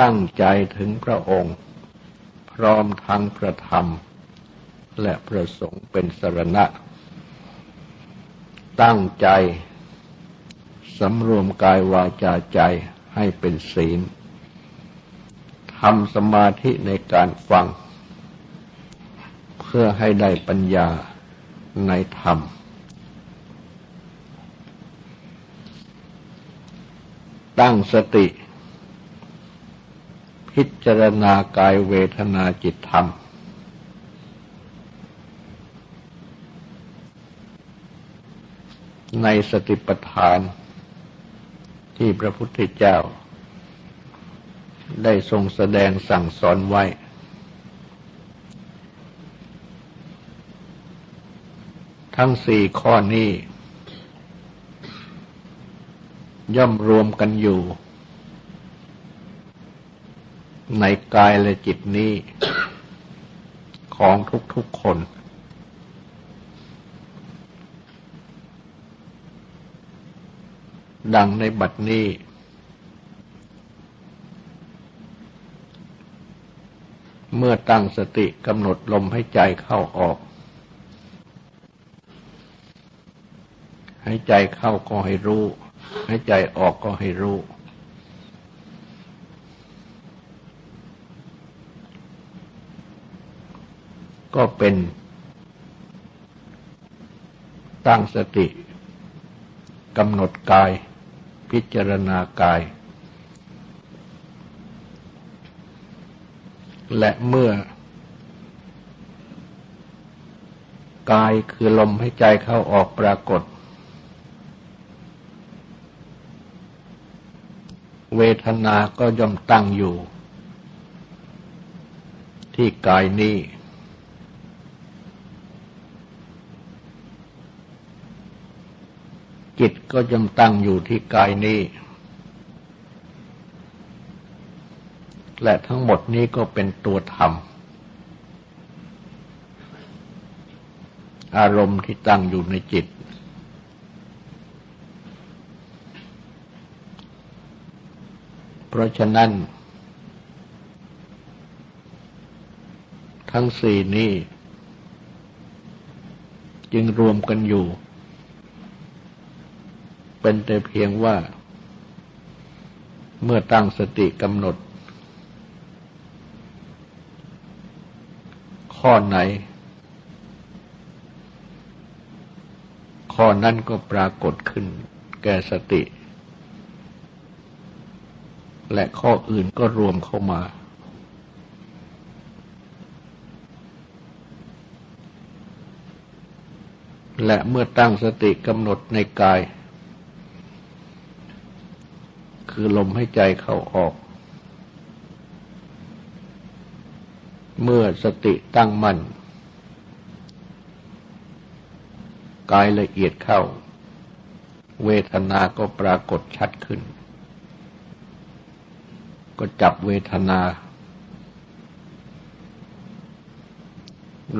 ตั้งใจถึงพระองค์ พร้อมทั้งพระธรรม และพระสงฆ์เป็นสรณะ ตั้งใจสำรวมกายวาจาใจให้เป็นศีลทำสมาธิในการฟัง เพื่อให้ได้ปัญญาในธรรม ตั้งสติ พิจารณากายเวทนาจิตธรรม ในสติปัฏฐานที่พระพุทธเจ้า ได้ทรงแสดงสั่งสอนไว้ ทั้งสี่ข้อนี้ ย่อมรวมกันอยู่ ในกายและจิตนี้ ของทุกๆคน ดังในบัดนี้ เมื่อตั้งสติกำหนดลมให้ใจเข้าออก ให้ใจเข้าก็ให้รู้ ให้ใจออกก็ให้รู้ ก็เป็น ตั้งสติกำหนดกาย พิจารณากาย และเมื่อ กายคือลมให้ใจเข้าออกปรากฏ เวทนาก็ย่อมตั้งอยู่ ที่กายนี้ จิตก็ย่อมตั้งอยู่ที่กายนี้ และทั้งหมดนี้ก็เป็นตัวธรรม อารมณ์ที่ตั้งอยู่ในจิต เพราะฉะนั้น ทั้งสี่นี้ จึงรวมกันอยู่ เป็นแต่เพียงว่า เมื่อตั้งสติกำหนด ข้อไหน ข้อนั้นก็ปรากฏขึ้น แก่สติ และข้ออื่นก็รวมเข้ามาและเมื่อตั้งสติกำหนดในกาย คือลมให้ใจเข้าออก เมื่อสติตั้งมั่น กายละเอียดเข้า เวทนาก็ปรากฏชัดขึ้น ก็จับเวทนา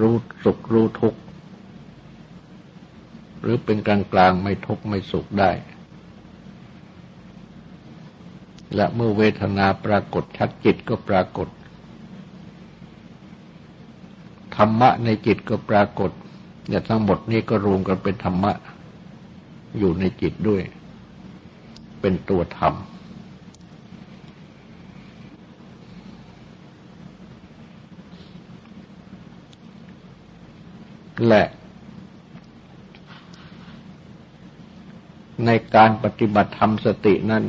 รู้สุขรู้ทุกข์ หรือเป็นกลางกลางไม่ทุกข์ ไม่สุขได้ และเมื่อเวทนาปรากฏชัดจิตก็ปรากฏ ธรรมะในจิตก็ปรากฏเนี่ยทั้งหมดนี้ก็รวมกันเป็นธรรมะ อยู่ในจิตด้วย เป็นตัวธรรม และในการปฏิบัติธรรมสตินั้น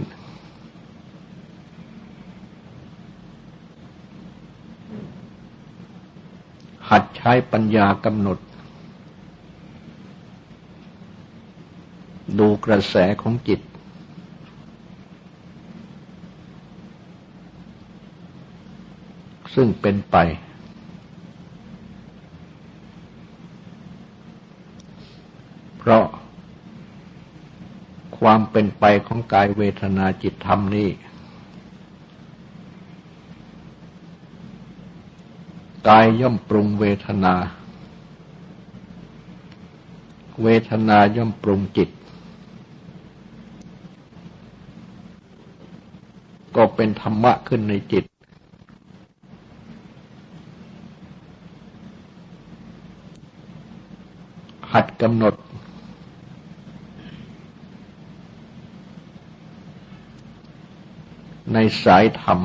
หัด ใช้ปัญญากำหนด ดูกระแสของจิต ซึ่งเป็นไป เพราะความเป็นไปของกายเวทนาจิตธรรมนี้ กายย่อมปรุงเวทนา เวทนาย่อมปรุงจิต ก็เป็นธรรมะขึ้นในจิต หัดกำหนด ในสายธรรม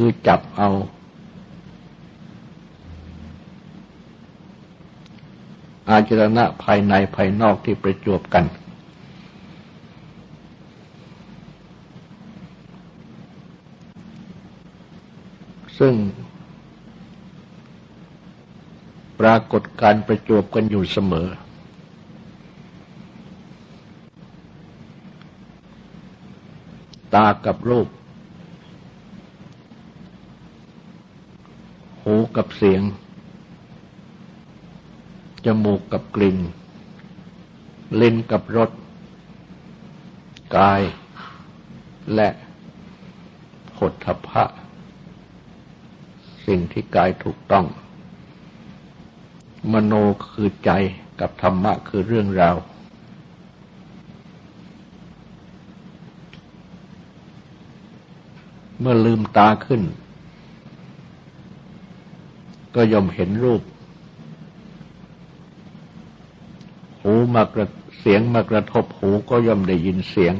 คือจับเอา อาจรณะภายในภายนอกที่ประจวบกัน ซึ่งปรากฏการประจวบกันอยู่เสมอ ตากับรูปหู กับเสียง จมูกกับกลิ่น ลิ้นกับรส กาย และผลทพะ สิ่งที่กายถูกต้อง มโนคือใจกับธรรมะคือเรื่องราวเมื่อลืมตาขึ้น ก็ย่อมเห็นรูป หูมากระเสียงมากระทบหูก็ย่อมได้ยินเสียง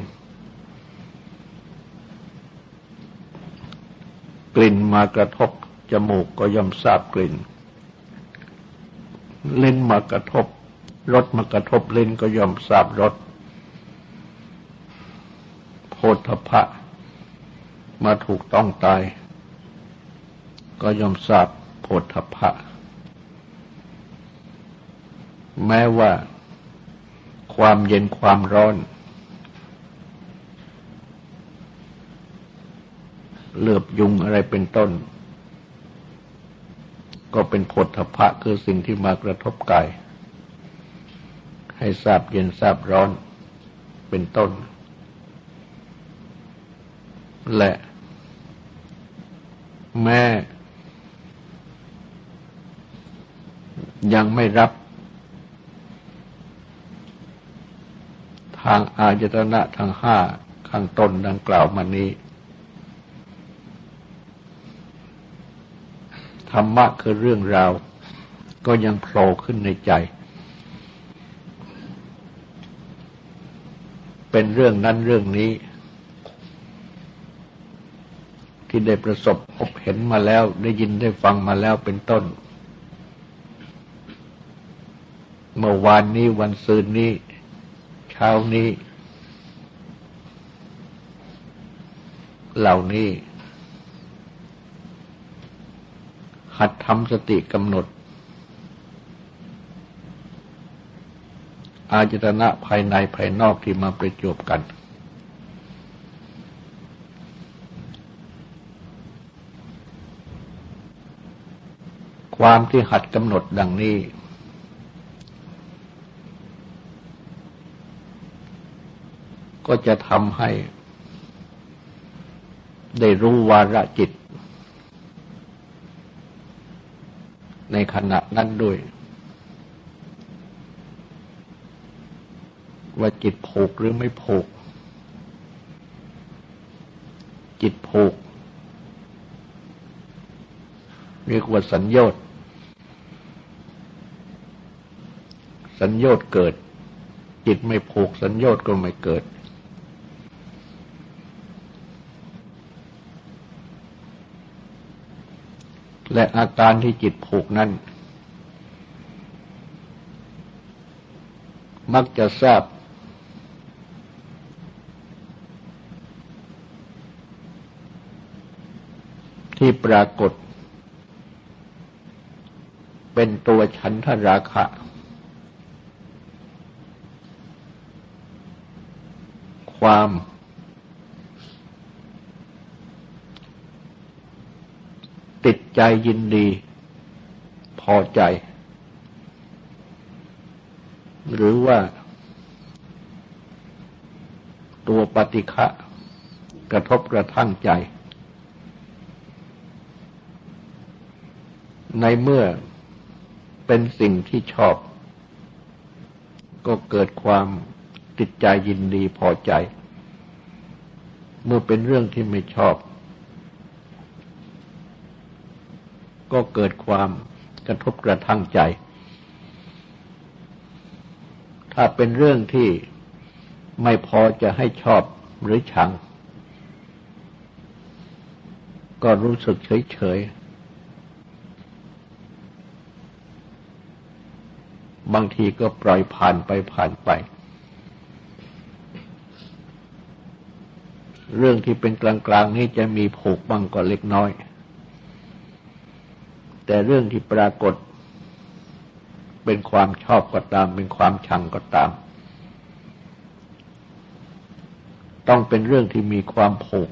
กลิ่นมากระทบจมูกก็ย่อมทราบกลิ่น เลิ้นมากระทบรสมากระทบเลิ้นก็ย่อมทราบรสโพธพะมาถูกต้องตาย ก็ย่อมทราบ ฏฐพะ แม้ว่าความเย็นความร้อนเลือบยุงอะไรเป็นต้น ก็เป็นผลทพะคือสิ่งที่มากระทบกาย ให้ทราบเย็นทราบร้อนเป็นต้น และแม้ ยังไม่รับทางอายตนะทางห้าข้างต้นดังกล่าวมานี้ ธรรมะคือเรื่องราว ก็ยังโผล่ขึ้นในใจ เป็นเรื่องนั้นเรื่องนี้ ที่ได้ประสบพบเห็นมาแล้วได้ยินได้ฟังมาแล้วเป็นต้น เมื่อวานนี้วันซืนนี้ เช้านี้ เหล่านี้ หัดทำสติกำหนด อาจตนะภายในภายนอกที่มาประจบกัน ความที่หัดกำหนดดังนี้ ก็จะทำให้ ได้รู้วาระจิต ในขณะนั้นด้วย ว่าจิตผูกหรือไม่ผูก จิตผูก เรียกว่าสัญญาตสัญญาตเกิด จิตไม่ผูกสัญญาตก็ไม่เกิด และอาการที่จิตผูกนั้น มักจะทราบ ที่ปรากฏ เป็นตัวฉันทราคะ ความ ติด ใจยินดี พอใจ หรือว่า ตัวปฏิฆะกระทบกระทั่งใจ ในเมื่อเป็นสิ่งที่ชอบ ก็เกิดความติดใจยินดีพอใจ เมื่อเป็นเรื่องที่ไม่ชอบ ก็เกิดความกระทบกระทั่งใจ ถ้าเป็นเรื่องที่ไม่พอจะให้ชอบหรือชัง ก็รู้สึกเฉยๆบางทีก็ปล่อยผ่านไปผ่านไป เรื่องที่เป็นกลางๆนี้จะมีผูกบ้างก็เล็กน้อย แต่เรื่องที่ปรากฏ เป็นความชอบก็ตาม เป็นความชังก็ตาม ต้องเป็นเรื่องที่มีความผูก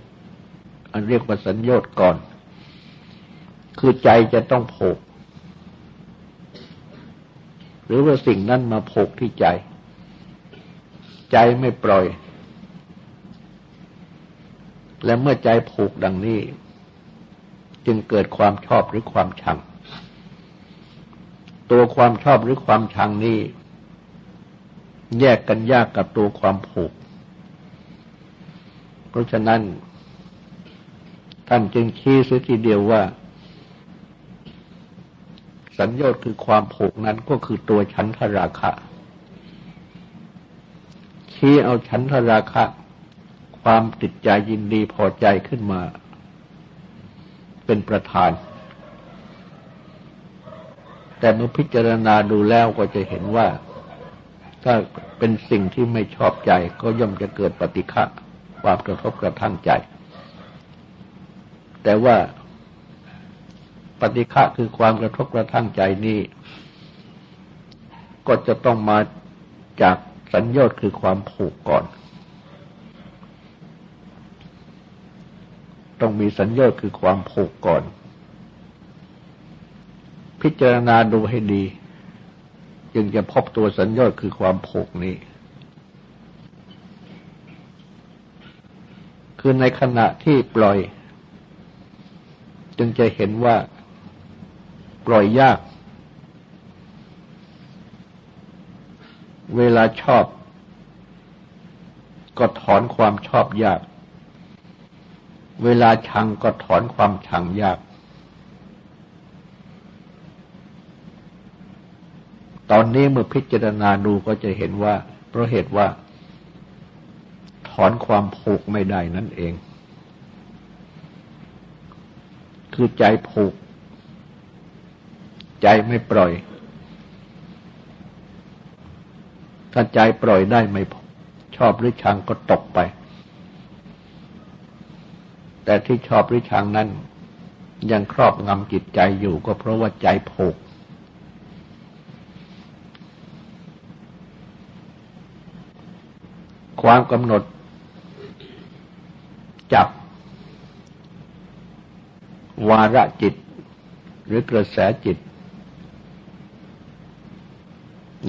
อันเรียกว่าสัญญา์ก่อน คือใจจะต้องผูก หรือว่าสิ่งนั้นมาผูกที่ใจ ใจไม่ปล่อย และเมื่อใจผูกดังนี้จึงเกิดความชอบหรือความชัง ตัวความชอบหรือความชังนี้ แยกกันยากกับตัวความผูก เพราะฉะนั้น ท่านจึงชี้เสียทีเดียวว่า สัญญาคือความผูกนั้นก็คือตัวฉันทราคะ ชี้เอาฉันทราคะ ความติดใจยินดีพอใจขึ้นมา เป็นประธาน แต่เมื่อพิจารณาดูแล้วก็จะเห็นว่า ถ้าเป็นสิ่งที่ไม่ชอบใจก็ย่อมจะเกิดปฏิฆะความกระทบกระทั่งใจ แต่ว่าปฏิฆะคือความกระทบกระทั่งใจนี้ ก็จะต้องมาจากสัญญาตคือความผูกก่อน ต้องมีสัญญาตคือความผูกก่อน พิจารณาดูให้ดี จึงจะพบตัวสัญญาตคือความผูกนี้ คือในขณะที่ปล่อย จึงจะเห็นว่าปล่อยยาก เวลาชอบ ก็ถอนความชอบยาก เวลาชังก็ถอนความชังยาก ตอนนี้เมื่อพิจารณาดูก็จะเห็นว่า เพราะเหตุว่า ถอนความผูกไม่ได้นั่นเอง คือใจผูก ใจไม่ปล่อย ถ้าใจปล่อยได้ไม่ชอบหรือชังก็ตกไป แต่ที่ชอบหรือชังนั้น ยังครอบงำจิตใจอยู่ก็เพราะว่าใจผูก ความกำหนด จับ วาระจิต หรือกระแสจิต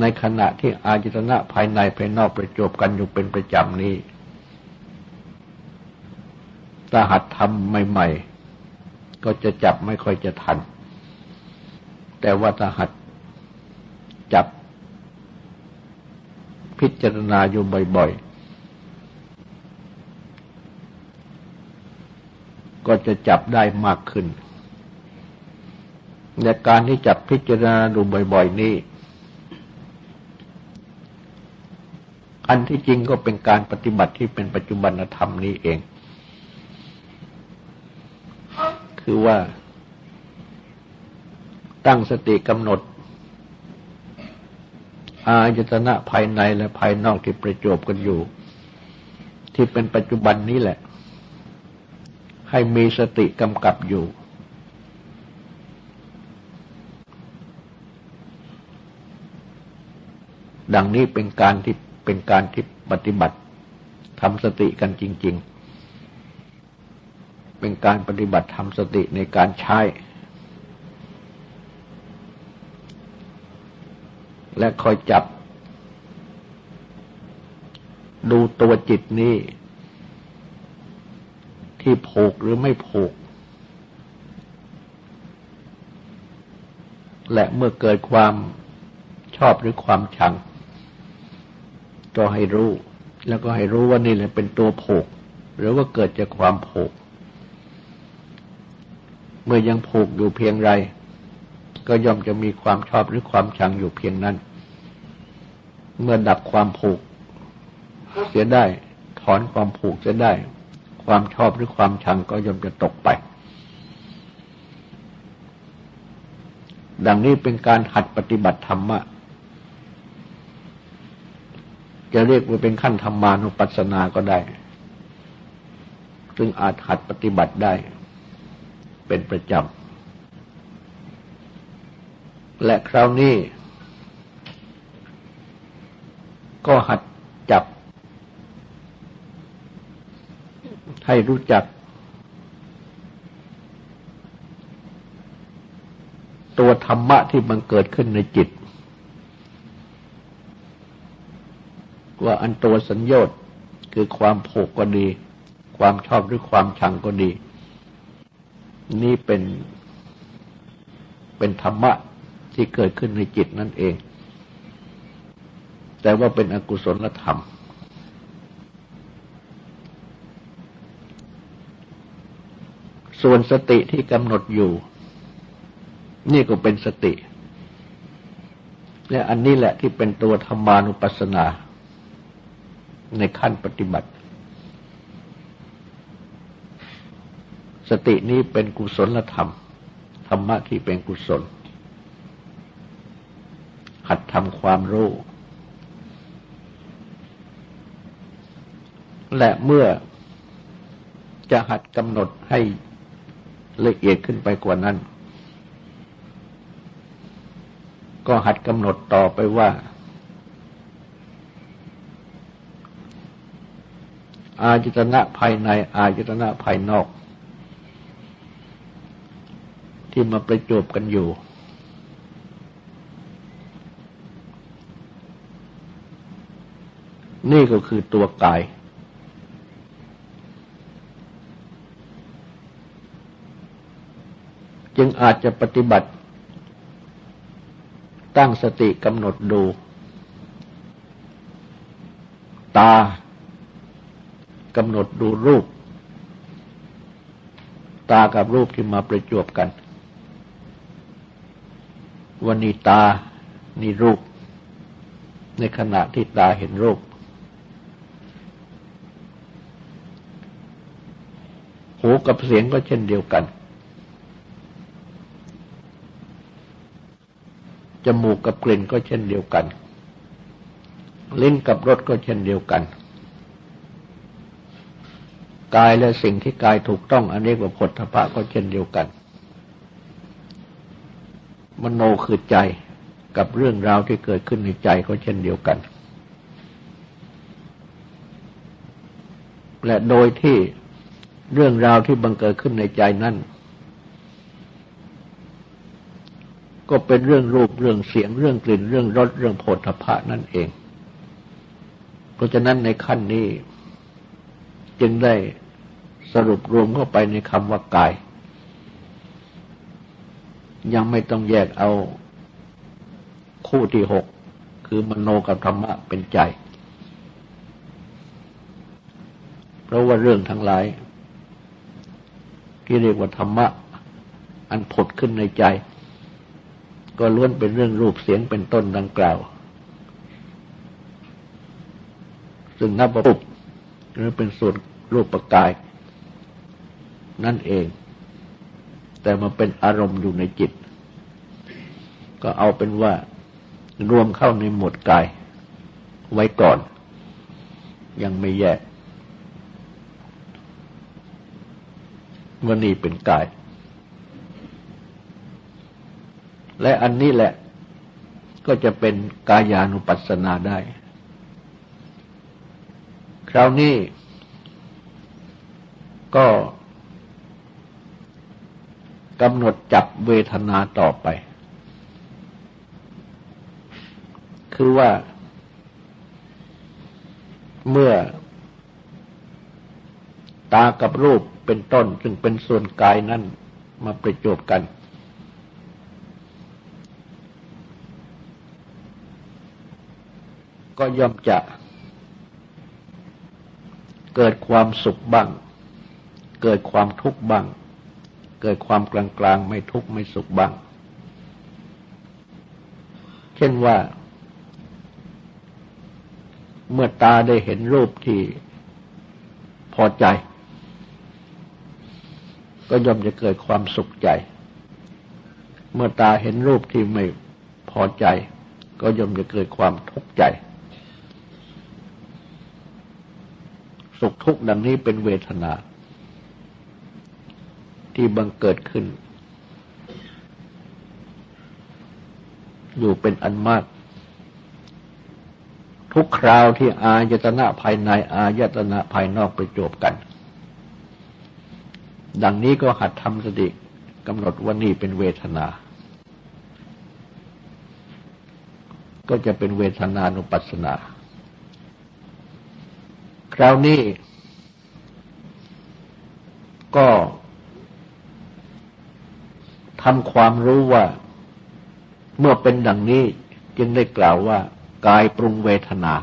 ในขณะที่อาจตนะภายในภายนอกประจบกันอยู่เป็นประจำนี้ถ้าหัดทำใหม่ ๆ ก็จะจับไม่ค่อยจะทัน แต่ว่าถ้าหัดจับพิจารณาอยู่บ่อยๆ ก็จะจับได้มากขึ้น ในการที่จับพิจารณาดูบ่อย ๆ นี้ อันที่จริงก็เป็นการปฏิบัติที่เป็นปัจจุบันธรรมนี้เอง คือว่า ตั้งสติกำหนด อายตนะภายในและภายนอกที่ประจบกันอยู่ ที่เป็นปัจจุบันนี้แหละ ให้มีสติกำกับอยู่ ดังนี้เป็นการที่เป็นการที่ปฏิบัติทำสติกันจริง ๆ เป็นการปฏิบัติทำสติในการใช้ และคอยจับ ดูตัวจิตนี้ ที่ผูกหรือไม่ผูก และเมื่อเกิดความชอบหรือความชัง ก็ให้รู้ แล้วก็ให้รู้ว่านี่แหละเป็นตัวผูก หรือว่าเกิดจากความผูก เมื่อยังผูกอยู่เพียงไร ก็ย่อมจะมีความชอบหรือความชังอยู่เพียงนั้น เมื่อดับความผูกเสียได้ ถอนความผูกเสียได้ ความชอบหรือความชังก็ย่อมจะตกไป ดังนี้เป็นการหัดปฏิบัติธรรมะ จะเรียกว่าเป็นขั้นธรรมานุปัสสนาก็ได้ ซึ่งอาจหัดปฏิบัติได้ เป็นประจำ และคราวนี้ ก็หัดจับ ให้รู้จัก ตัวธรรมะที่มันเกิดขึ้นในจิต ว่าอันตัวสัญญต์คือความผูกก็ดี ความชอบหรือความชังก็ดี นี่เป็นเป็นธรรมะที่เกิดขึ้นในจิตนั่นเอง แต่ว่าเป็นอกุศลธรรม ส่วนสติที่กำหนดอยู่ นี่ก็เป็นสติ และอันนี้แหละที่เป็นตัวธรรมานุปัสสนา ในขั้นปฏิบัติ สตินี้เป็นกุศลธรรม ธรรมะที่เป็นกุศล หัดทำความรู้ และเมื่อจะหัดกำหนดให้ ละเอียดขึ้นไปกว่านั้น ก็หัดกำหนดต่อไปว่า อายตนะภายใน อายตนะภายนอก ที่มาประจบกันอยู่ นี่ก็คือตัวกาย จึงอาจจะปฏิบัติ ตั้งสติกำหนดดู ตากำหนดดูรูป ตากับรูปที่มาประจวบกันวันนี้ตานี่รูป ในขณะที่ตาเห็นรูป หูกับเสียงก็เช่นเดียวกัน จมูกกับกลิ่นก็เช่นเดียวกัน ลิ้นกับรสก็เช่นเดียวกัน กายและสิ่งที่กายถูกต้องอันนี้ว่าผลทพะก็เช่นเดียวกัน มโนคือใจกับเรื่องราวที่เกิดขึ้นในใจก็เช่นเดียวกัน และโดยที่เรื่องราวที่บังเกิดขึ้นในใจนั้น ก็เป็นเรื่องรูปเรื่องเสียงเรื่องกลิ่นเรื่องรสเรื่องโผฏฐะนั่นเอง เพราะฉะนั้นในขั้นนี้ จึงได้สรุปรวมเข้าไปในคำว่ากาย ยังไม่ต้องแยกเอาคู่ที่หกคือมโนกับธรรมะเป็นใจ เพราะว่าเรื่องทั้งหลาย ที่เรียกว่าธรรมะ อันผดขึ้นในใจ ก็ล้วนเป็นเรื่องรูปเสียงเป็นต้นดังกล่าว ซึ่งนับว่าปุบหรือเป็นส่วนรูปประกาย นั่นเอง แต่มาเป็นอารมณ์อยู่ในจิต ก็เอาเป็นว่ารวมเข้าในหมวดกาย ไว้ก่อน ยังไม่แยกว่านี่เป็นกาย และอันนี้แหละก็จะเป็นกายานุปัสสนาได้ คราวนี้ก็กำหนดจับเวทนาต่อไป คือว่าเมื่อตากับรูปเป็นต้น ซึ่งเป็นส่วนกายนั้นมาประจบกัน ก็ย่อมจะเกิดความสุขบ้าง เกิดความทุกข์บ้าง เกิดความกลางกลางไม่ทุกข์ไม่สุขบ้าง เช่นว่า เมื่อตาได้เห็นรูปที่พอใจ ก็ย่อมจะเกิดความสุขใจ เมื่อตาเห็นรูปที่ไม่พอใจ ก็ย่อมจะเกิดความทุกข์ใจ สุขทุกข์ดังนี้เป็นเวทนา ที่บังเกิดขึ้น อยู่เป็นอันมาก ทุกคราวที่อายตนะภายในอายตนะภายนอกไปจบกัน ดังนี้ก็หัดทำสติกำหนดว่านี่เป็นเวทนา ก็จะเป็นเวทนานุปัสสนา คราวนี้ก็ทำความรู้ว่า เมื่อเป็นดังนี้จึงได้กล่าวว่า กายปรุงเวทนา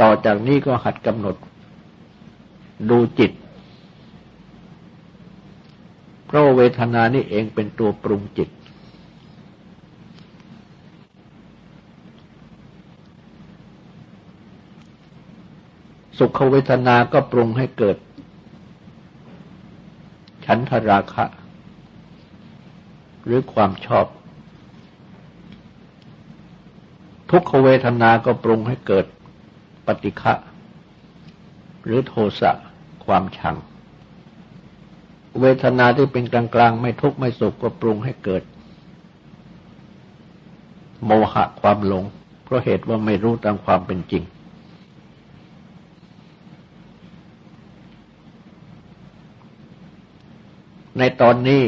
ต่อจากนี้ก็หัดกำหนด ดูจิต เพราะเวทนานี่เองเป็นตัวปรุงจิต สุขเวทนาก็ปรุงให้เกิด ฉันทราคะ หรือความชอบ ทุกขเวทนาก็ปรุงให้เกิดปฏิฆะหรือโทสะความชัง เวทนาที่เป็นกลางๆ ไม่ทุกข์ไม่สุขก็ปรุงให้เกิด โมหะความหลง เพราะเหตุว่าไม่รู้ตามความเป็นจริง ในตอนนี้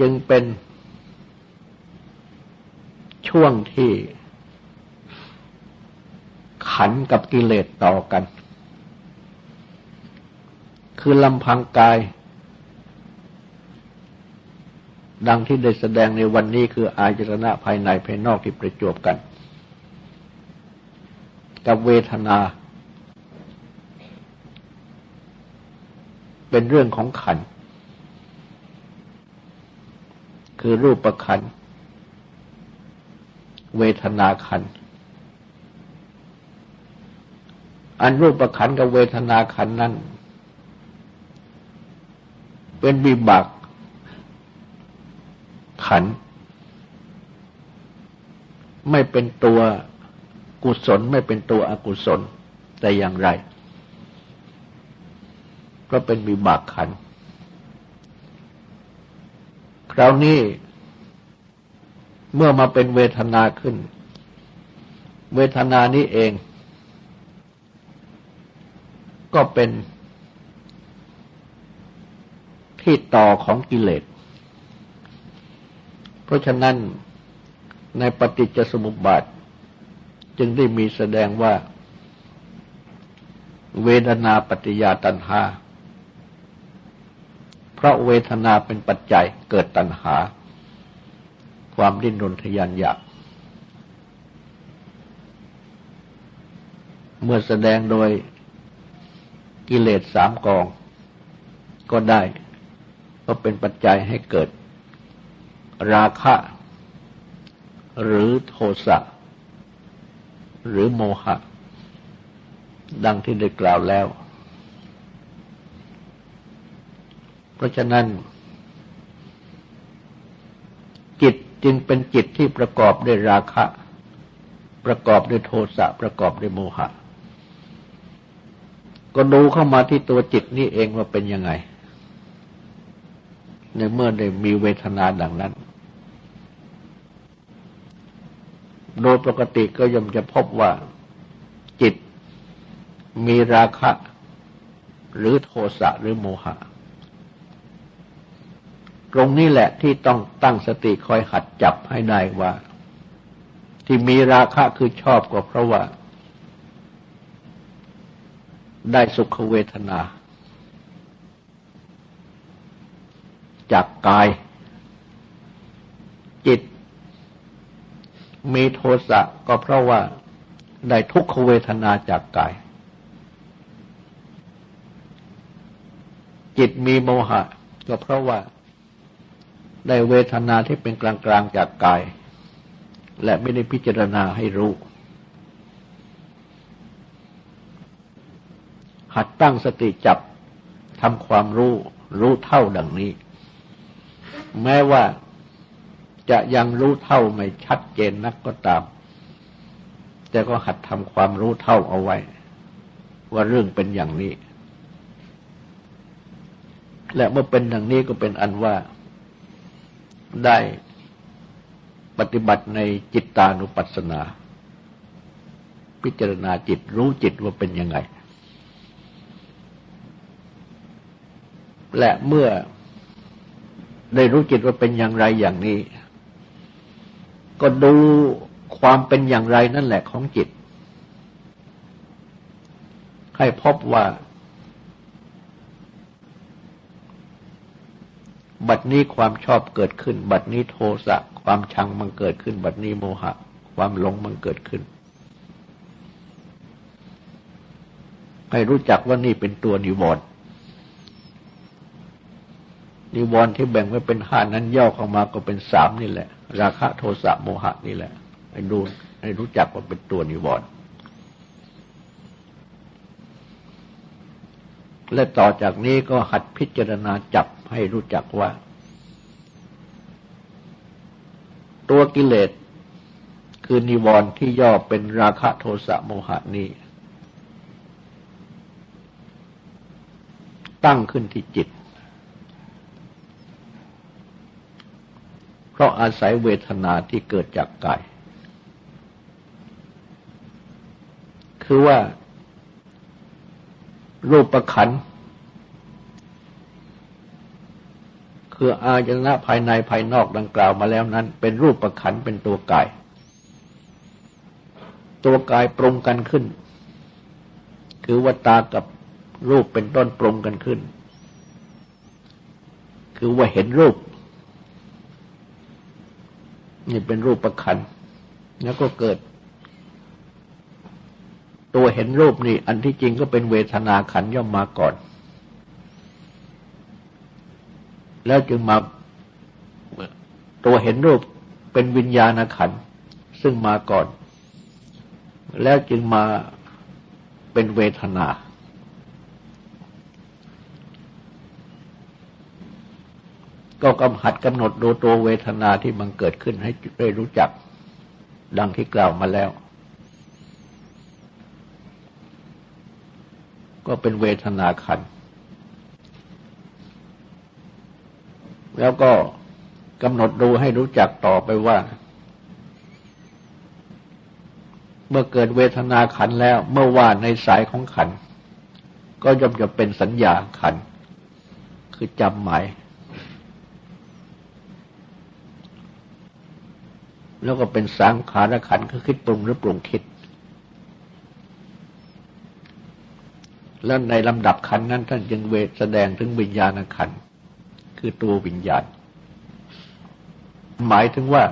จึงเป็นช่วงที่ ขันกับกิเลสต่อกัน คือลำพังกาย ดังที่ได้แสดงในวันนี้คือ อาจรณะภายในภายนอกที่ประจบกัน กับเวทนา เป็นเรื่องของขัน คือรูปประขัน เวทนาขัน อันรูปประขันกับเวทนาขันนั้น เป็นบิบักขัน ไม่เป็นตัวกุศลไม่เป็นตัวอกุศลแต่อย่างไร ก็เป็นวิบากขัน คราวนี้เมื่อมาเป็นเวทนาขึ้น เวทนานี้เอง ก็เป็นที่ต่อของกิเลส เพราะฉะนั้นในปฏิจจสมุปบาท จึงได้มีแสดงว่า เวทนาปฏิยาตันหา พราะเวทนาเป็นปัจจัยเกิดตัณหา ความดิ้นรนทยานอยาก เมื่อแสดงโดยกิเลสสามกอง ก็ได้ ก็เป็นปัจจัยให้เกิด ราคะ หรือโทสะหรือโมหะ ดังที่ได้กล่าวแล้ว ราะฉะนั้น จิตจึงเป็นจิตที่ประกอบด้วยราคะ ประกอบด้วยโทสะประกอบด้วยโมหะ ก็ดูเข้ามาที่ตัวจิตนี้เองว่าเป็นยังไง ในเมื่อได้มีเวทนาดังนั้น โดยปกติก็ย่อมจะพบว่า จิตมีราคะ หรือโทสะหรือโมหะ ตรงนี้แหละที่ต้องตั้งสติคอยหัดจับให้ได้ว่า ที่มีราคะคือชอบก็เพราะว่า ได้สุขเวทนา จากกาย จิต มีโทสะก็เพราะว่า ได้ทุกขเวทนาจากกาย จิตมีโมหะก็เพราะว่า ได้เวทนาที่เป็นกลางๆจากกาย และไม่ได้พิจารณาให้รู้ หัดตั้งสติจับทำความรู้รู้เท่าดังนี้ แม้ว่าจะยังรู้เท่าไม่ชัดเจนนักก็ตาม แต่ก็หัดทำความรู้เท่าเอาไว้ ว่าเรื่องเป็นอย่างนี้ และเมื่อเป็นดังนี้ก็เป็นอันว่า ได้ปฏิบัติในจิตตานุปัสสนา พิจารณาจิตรู้จิตว่าเป็นยังไง และเมื่อได้รู้จิตว่าเป็นอย่างไรอย่างนี้ ก็ดูความเป็นอย่างไรนั่นแหละของจิต ให้พบว่า บัดนี้ความชอบเกิดขึ้น บัดนี้โทสะความชังมันเกิดขึ้น บัดนี้โมหะ ความหลงมันเกิดขึ้น ให้รู้จักว่านี่เป็นตัวนิวรณ์นิวรณ์ที่แบ่งไว้เป็นห้านั้นย่อเข้ามาก็เป็นสามนี่แหละ ราคะโทสะโมหะนี่แหละ ให้ดูให้รู้จักว่าเป็นตัวนิวรณ์และต่อจากนี้ก็หัดพิจารณาจับ ให้รู้จักว่า ตัวกิเลสคือนิวรณ์ที่ย่อเป็นราคะโทสะโมหะนี้ ตั้งขึ้นที่จิต เพราะอาศัยเวทนาที่เกิดจากกาย คือว่า รูปประขัน คืออายตนะภายในภายนอกดังกล่าวมาแล้วนั้น เป็นรูปประขันเป็นตัวกาย ตัวกายปรุงกันขึ้น คือว่าตากับรูปเป็นต้นปรุงกันขึ้น คือว่าเห็นรูป นี่เป็นรูปประคันแล้วก็เกิด ตัวเห็นรูปนี่ อันที่จริงก็เป็นเวทนาขันย่อมมาก่อน แล้วจึงมาตัวเห็นรูปเป็นวิญญาณขันซึ่งมาก่อน แล้วจึงมาเป็นเวทนา ก็กำหัดกำหนดดูตัวเวทนาที่มันเกิดขึ้นให้ได้รู้จัก ดังที่กล่าวมาแล้ว ก็เป็นเวทนาขัน แล้วก็กำหนดดูให้รู้จักต่อไปว่า เมื่อเกิดเวทนาขันแล้ว เมื่อว่าในสายของขัน ก็ย่อมจะเป็นสัญญาขัน คือจำหมาย แล้วก็เป็นสังขารขันคือคิดปรุงหรือปรุงคิด แล้วในลำดับขันนั้นท่านจึงเวทแสดงถึงวิญญาณขัน คือตัววิญญาณ หมายถึงว่า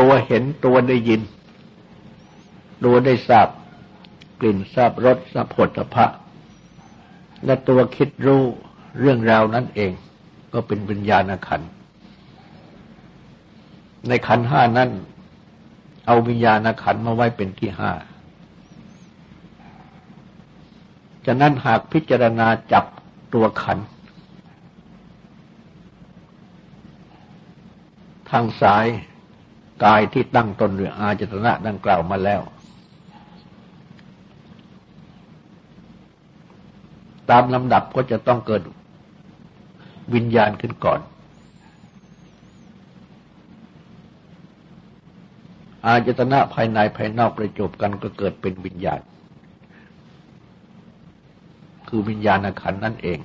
ตัวเห็นตัวได้ยิน ตัวได้ทราบ กลิ่นทราบรสทราบผลพระและตัวคิดรู้เรื่องราวนั้นเอง ก็เป็นวิญญาณขัน ในขันห้านั้นเอาวิญญาณขันมาไว้เป็นที่ห้า ฉะนั้นหากพิจารณาจับตัวขัน ทางซ้ายกายที่ตั้งตนหรืออาจตนะดังกล่าวมาแล้ว ตามลำดับก็จะต้องเกิดวิญญาณขึ้นก่อน อาจตนะภายในภายนอกประจบกันก็เกิดเป็นวิญญาณ คือวิญญาณขันนั่นเอง